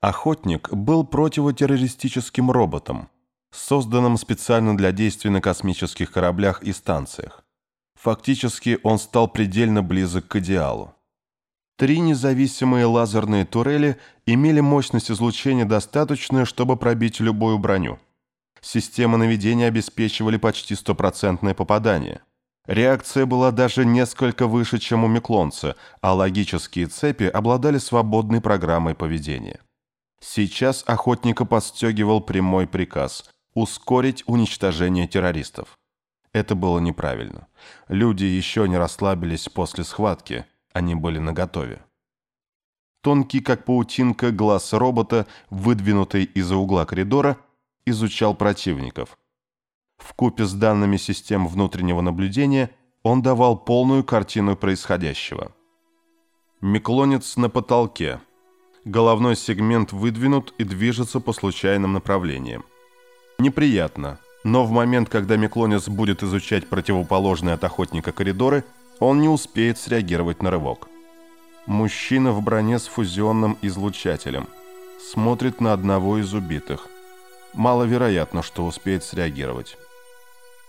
Охотник был противотеррористическим роботом, созданным специально для действий на космических кораблях и станциях. Фактически он стал предельно близок к идеалу. Три независимые лазерные турели имели мощность излучения достаточную, чтобы пробить любую броню. Системы наведения обеспечивали почти стопроцентное попадание. Реакция была даже несколько выше, чем у Меклонца, а логические цепи обладали свободной программой поведения. Сейчас охотника подстегивал прямой приказ – ускорить уничтожение террористов. Это было неправильно. Люди еще не расслабились после схватки, они были наготове. Тонкий, как паутинка, глаз робота, выдвинутый из-за угла коридора, изучал противников. В купе с данными систем внутреннего наблюдения он давал полную картину происходящего. Меклонец на потолке – головной сегмент выдвинут и движется по случайным направлениям. Неприятно, но в момент, когда Меклонец будет изучать противоположные от охотника коридоры, он не успеет среагировать на рывок. Мужчина в броне с фузионным излучателем. Смотрит на одного из убитых. Маловероятно, что успеет среагировать.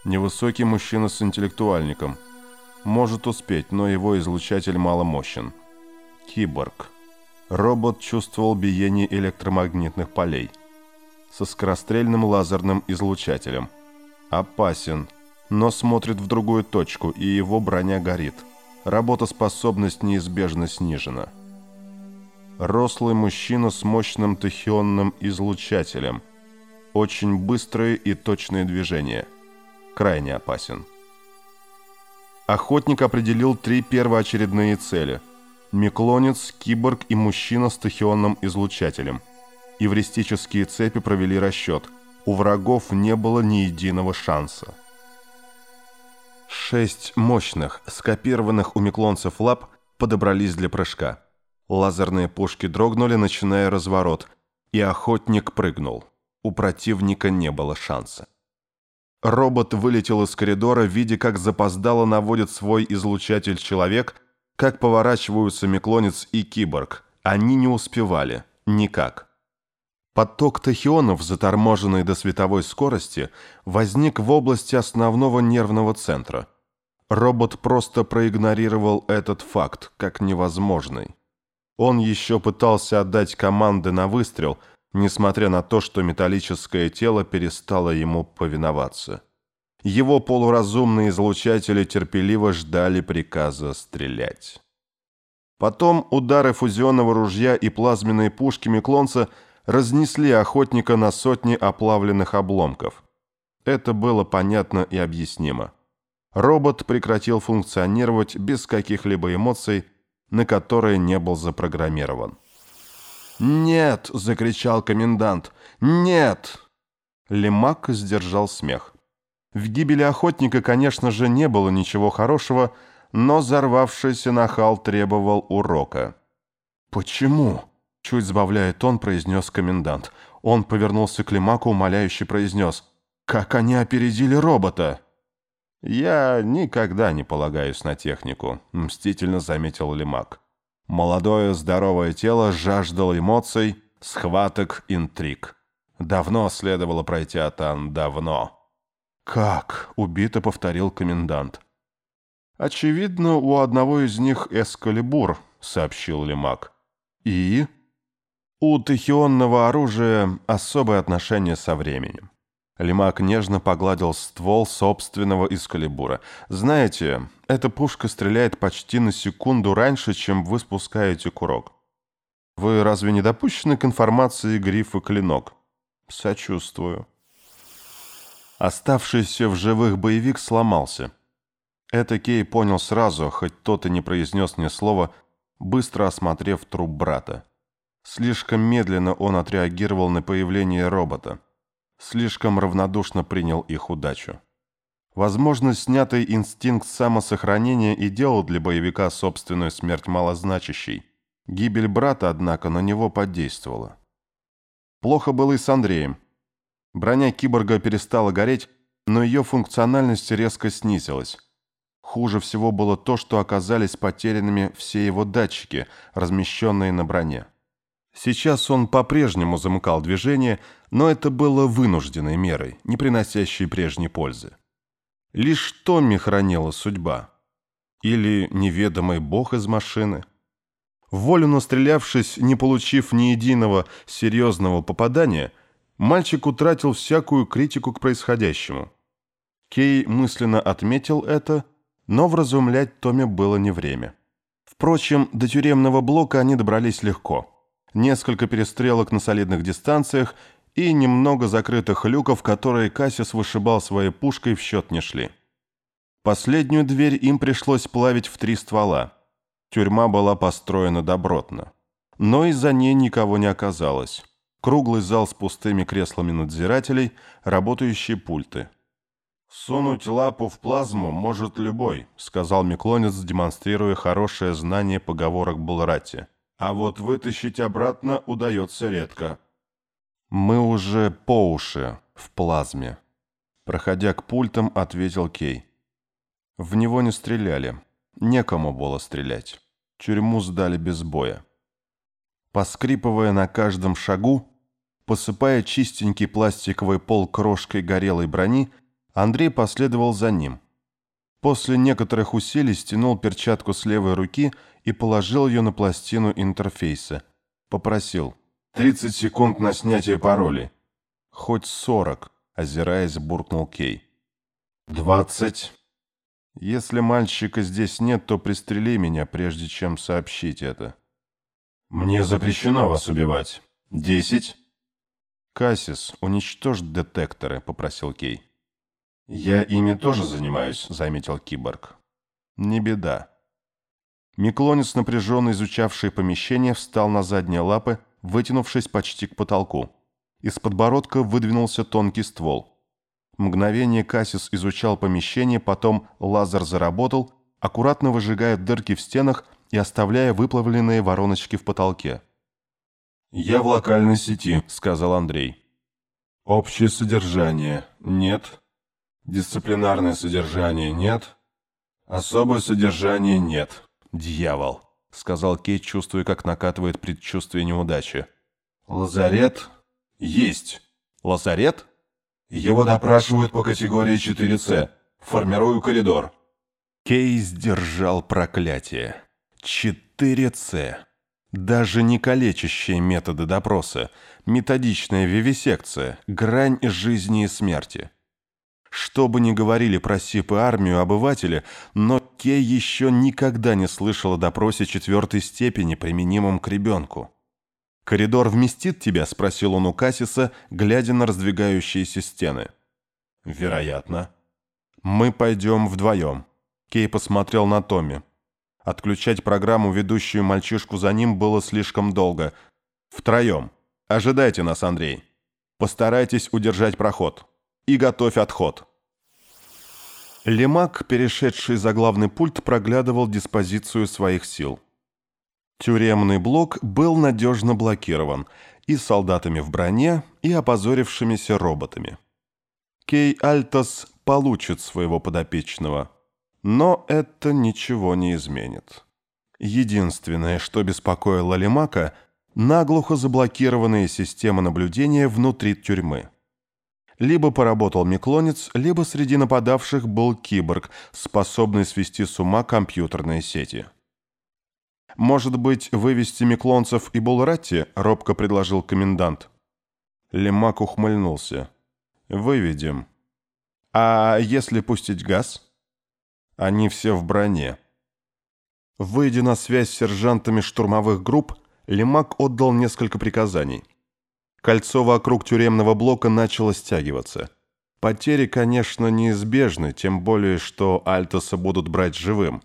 Невысокий мужчина с интеллектуальником. Может успеть, но его излучатель маломощен. Киборг. Робот чувствовал биение электромагнитных полей. Со скорострельным лазерным излучателем. Опасен, но смотрит в другую точку, и его броня горит. Работоспособность неизбежно снижена. Рослый мужчина с мощным тахионным излучателем. Очень быстрые и точные движения. Крайне опасен. Охотник определил три первоочередные цели – Меклонец, киборг и мужчина с тахионным излучателем. Эвристические цепи провели расчет. У врагов не было ни единого шанса. Шесть мощных, скопированных у меклонцев лап подобрались для прыжка. Лазерные пушки дрогнули, начиная разворот, и охотник прыгнул. У противника не было шанса. Робот вылетел из коридора, видя, как запоздало наводит свой излучатель человек – как поворачиваются Меклонец и Киборг. Они не успевали. Никак. Поток тахионов, заторможенный до световой скорости, возник в области основного нервного центра. Робот просто проигнорировал этот факт, как невозможный. Он еще пытался отдать команды на выстрел, несмотря на то, что металлическое тело перестало ему повиноваться. Его полуразумные излучатели терпеливо ждали приказа стрелять. Потом удары фузионного ружья и плазменные пушки Меклонца разнесли охотника на сотни оплавленных обломков. Это было понятно и объяснимо. Робот прекратил функционировать без каких-либо эмоций, на которые не был запрограммирован. «Нет!» — закричал комендант. «Нет!» Лемак сдержал смех. В гибели охотника, конечно же, не было ничего хорошего, но взорвавшийся нахал требовал урока. «Почему?» — чуть сбавляя тон, произнес комендант. Он повернулся к Лимаку, умоляюще произнес. «Как они опередили робота?» «Я никогда не полагаюсь на технику», — мстительно заметил Лимак. Молодое здоровое тело жаждало эмоций, схваток, интриг. Давно следовало пройти Атан, давно. «Как?» — убито повторил комендант. «Очевидно, у одного из них эскалибур», — сообщил Лемак. «И?» «У тахионного оружия особое отношение со временем». Лемак нежно погладил ствол собственного эскалибура. «Знаете, эта пушка стреляет почти на секунду раньше, чем вы спускаете курок. Вы разве не допущены к информации грифа «Клинок»?» «Сочувствую». Оставшийся в живых боевик сломался. Это Кей понял сразу, хоть тот и не произнес ни слова, быстро осмотрев труп брата. Слишком медленно он отреагировал на появление робота. Слишком равнодушно принял их удачу. Возможно, снятый инстинкт самосохранения и делал для боевика собственную смерть малозначащей. Гибель брата, однако, на него подействовала. Плохо было и с Андреем. Броня киборга перестала гореть, но ее функциональность резко снизилась. Хуже всего было то, что оказались потерянными все его датчики, размещенные на броне. Сейчас он по-прежнему замыкал движение, но это было вынужденной мерой, не приносящей прежней пользы. Лишь Томми хранила судьба. Или неведомый бог из машины. Волю настрелявшись, не получив ни единого серьезного попадания, мальчик утратил всякую критику к происходящему. Кей мысленно отметил это, но вразумлять Томми было не время. Впрочем, до тюремного блока они добрались легко. Несколько перестрелок на солидных дистанциях и немного закрытых люков, которые Кассис вышибал своей пушкой, в счет не шли. Последнюю дверь им пришлось плавить в три ствола. Тюрьма была построена добротно. Но из-за ней никого не оказалось. Круглый зал с пустыми креслами надзирателей, работающие пульты. «Сунуть лапу в плазму может любой», — сказал Миклонец, демонстрируя хорошее знание поговорок Булрати. «А вот вытащить обратно удается редко». «Мы уже по уши в плазме», — проходя к пультам, ответил Кей. В него не стреляли. Некому было стрелять. Тюрьму сдали без боя. Поскрипывая на каждом шагу, посыпая чистенький пластиковый пол крошкой горелой брони, Андрей последовал за ним. После некоторых усилий стянул перчатку с левой руки и положил ее на пластину интерфейса. Попросил. «30 секунд на снятие паролей». «Хоть сорок», — озираясь, буркнул Кей. «Двадцать». Если мальчика здесь нет, то пристрели меня, прежде чем сообщить это. Мне запрещено вас убивать. Десять. Кассис, уничтожь детекторы, попросил Кей. Я ими тоже занимаюсь, заметил киборг. Не беда. Миклонец, напряженно изучавший помещение, встал на задние лапы, вытянувшись почти к потолку. Из подбородка выдвинулся тонкий ствол. Мгновение Кассис изучал помещение, потом лазер заработал, аккуратно выжигая дырки в стенах и оставляя выплавленные вороночки в потолке. «Я в локальной сети», — сказал Андрей. «Общее содержание нет. Дисциплинарное содержание нет. Особое содержание нет. Дьявол», — сказал Кейт, чувствуя, как накатывает предчувствие неудачи. «Лазарет есть». «Лазарет?» Его допрашивают по категории 4С. Формирую коридор». Кейс держал проклятие. 4С. Даже не калечащие методы допроса, методичная вивисекция, грань жизни и смерти. Что бы ни говорили про СИП и армию обыватели, но Кей еще никогда не слышал о допросе четвертой степени, применимом к ребенку. «Коридор вместит тебя?» – спросил он у Кассиса, глядя на раздвигающиеся стены. «Вероятно». «Мы пойдем вдвоем». Кей посмотрел на Томми. Отключать программу, ведущую мальчишку за ним, было слишком долго. «Втроем. Ожидайте нас, Андрей. Постарайтесь удержать проход. И готовь отход». Лемак, перешедший за главный пульт, проглядывал диспозицию своих сил. Тюремный блок был надежно блокирован и солдатами в броне, и опозорившимися роботами. Кей Альтос получит своего подопечного, но это ничего не изменит. Единственное, что беспокоило Лемака – наглухо заблокированные системы наблюдения внутри тюрьмы. Либо поработал Миклонец, либо среди нападавших был киборг, способный свести с ума компьютерные сети. «Может быть, вывести Миклонцев и Булратти?» — робко предложил комендант. Лемак ухмыльнулся. «Выведем. А если пустить газ?» «Они все в броне». Выйдя на связь с сержантами штурмовых групп, Лемак отдал несколько приказаний. Кольцо вокруг тюремного блока начало стягиваться. Потери, конечно, неизбежны, тем более, что Альтоса будут брать живым.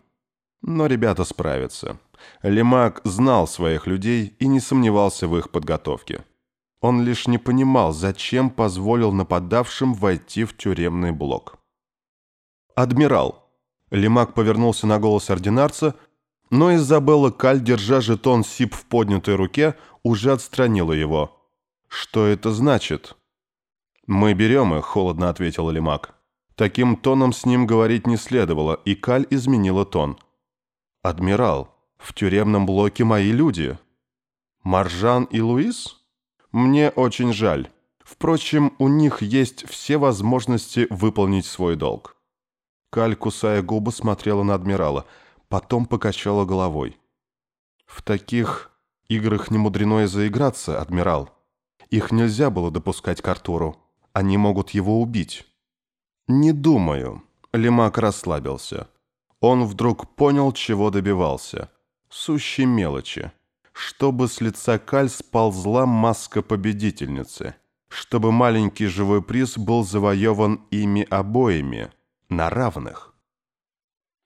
Но ребята справятся. Лемак знал своих людей и не сомневался в их подготовке. Он лишь не понимал, зачем позволил нападавшим войти в тюремный блок. «Адмирал!» Лемак повернулся на голос ординарца, но Изабелла Каль, держа жетон СИП в поднятой руке, уже отстранила его. «Что это значит?» «Мы берем их», — холодно ответил Лемак. Таким тоном с ним говорить не следовало, и Каль изменила тон. «Адмирал, в тюремном блоке мои люди». Маржан и Луис? Мне очень жаль. Впрочем, у них есть все возможности выполнить свой долг. Каль, кусая губы, смотрела на адмирала, потом покачала головой. В таких играх не мудрено и заиграться, адмирал. Их нельзя было допускать к Артуру. Они могут его убить. Не думаю. Лемак расслабился. Он вдруг понял, чего добивался. Сущие мелочи. Чтобы с лица Каль сползла маска победительницы. Чтобы маленький живой приз был завоеван ими обоими. На равных.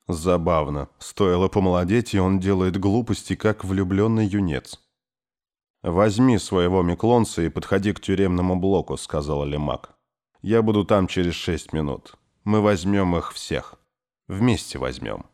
Забавно. Стоило помолодеть, и он делает глупости, как влюбленный юнец. «Возьми своего Миклонца и подходи к тюремному блоку», — сказала Лемак. «Я буду там через шесть минут. Мы возьмем их всех. Вместе возьмем».